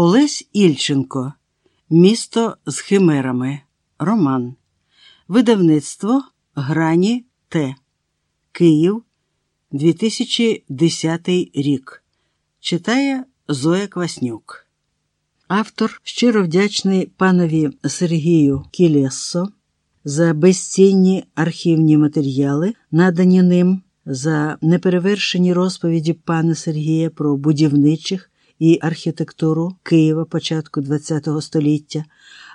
Олесь Ільченко. Місто з химерами. Роман. Видавництво Грані Т. Київ 2010 рік. Читає Зоя Кваснюк. Автор щиро вдячний панові Сергію Кілессо за безцінні архівні матеріали, надані ним за неперевершені розповіді пана Сергія про будівничих і архітектуру Києва початку ХХ століття,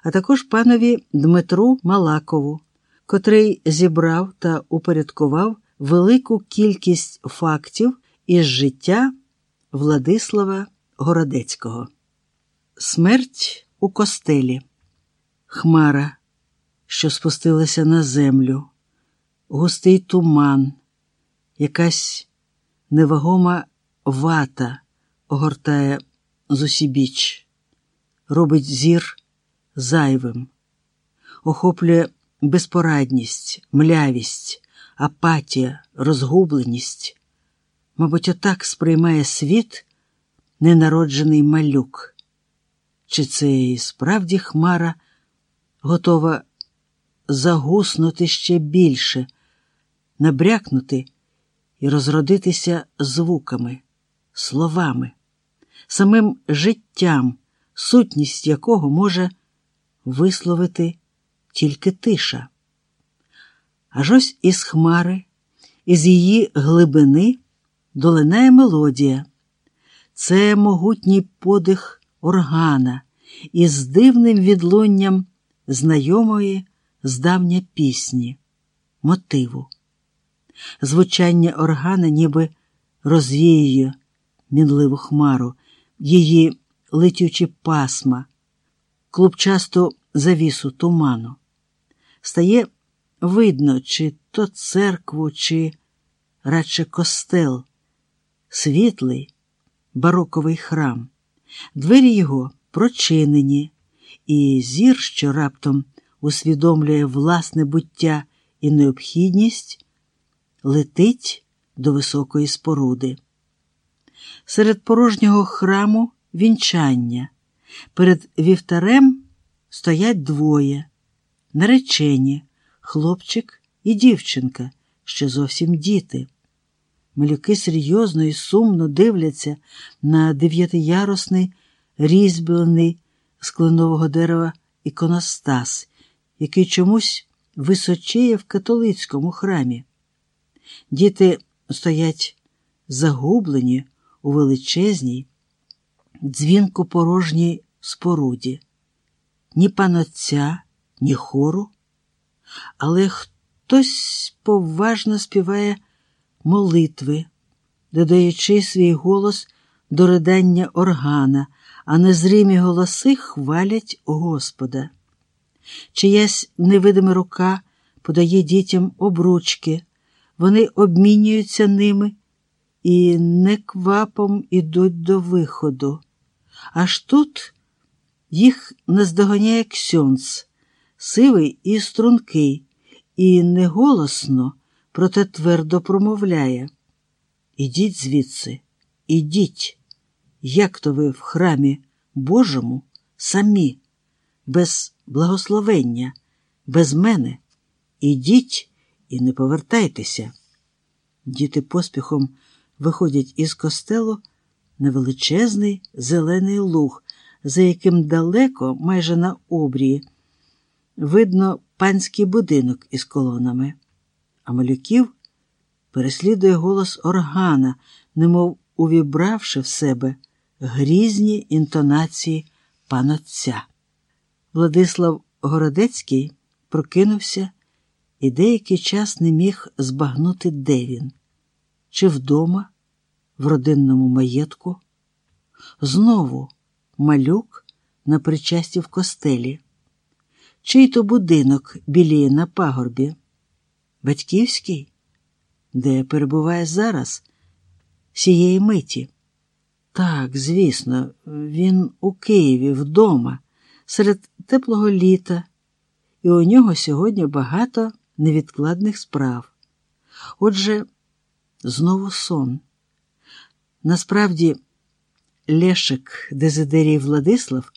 а також панові Дмитру Малакову, котрий зібрав та упорядкував велику кількість фактів із життя Владислава Городецького. Смерть у костелі, Хмара, що спустилася на землю, густий туман, якась невагома вата огортає зусібіч, робить зір зайвим, охоплює безпорадність, млявість, апатія, розгубленість. Мабуть, отак сприймає світ ненароджений малюк. Чи це і справді хмара готова загуснути ще більше, набрякнути і розродитися звуками, словами, самим життям, сутність якого може висловити тільки тиша. Аж ось із хмари, із її глибини долинає мелодія. Це могутній подих органа із дивним відлунням знайомої здавня пісні, мотиву. Звучання органа ніби розвіює мінливу хмару, її летючі пасма, клубчасту завісу туману. Стає видно, чи то церкву, чи радше костел, світлий бароковий храм. Двері його прочинені, і зір, що раптом усвідомлює власне буття і необхідність, летить до високої споруди. Серед порожнього храму вінчання, перед вівтарем стоять двоє, наречені, хлопчик і дівчинка, ще зовсім діти. Малюки серйозно і сумно дивляться на дев'ятиярусний різьблений з дерева іконостас, який чомусь височіє в католицькому храмі. Діти стоять загублені у величезній, дзвінко порожній споруді, ні панотця, ні хору, але хтось поважно співає молитви, додаючи свій голос до ридання органа, а незримі голоси хвалять Господа. Чиясь невидима рука подає дітям обручки, вони обмінюються ними і неквапом ідуть до виходу. Аж тут їх наздоганяє ксьонц, сивий і стрункий, і неголосно, проте твердо промовляє. Ідіть звідси, ідіть, як то ви в храмі Божому самі, без благословення, без мене. Ідіть і не повертайтеся. Діти поспіхом виходять із костелу на величезний зелений луг, за яким далеко, майже на обрії, видно панський будинок із колонами, а малюків переслідує голос органа, немов увібравши в себе грізні інтонації панотця. Владислав Городецький прокинувся і деякий час не міг збагнути, де він, чи вдома, в родинному маєтку. Знову малюк на причасті в костелі, чий то будинок біліє на пагорбі, батьківський, де перебуває зараз, сієї миті. Так, звісно, він у Києві вдома, серед теплого літа, і у нього сьогодні багато невідкладних справ. Отже, знову сон. Насправді, Лешик Дезидерій Владислав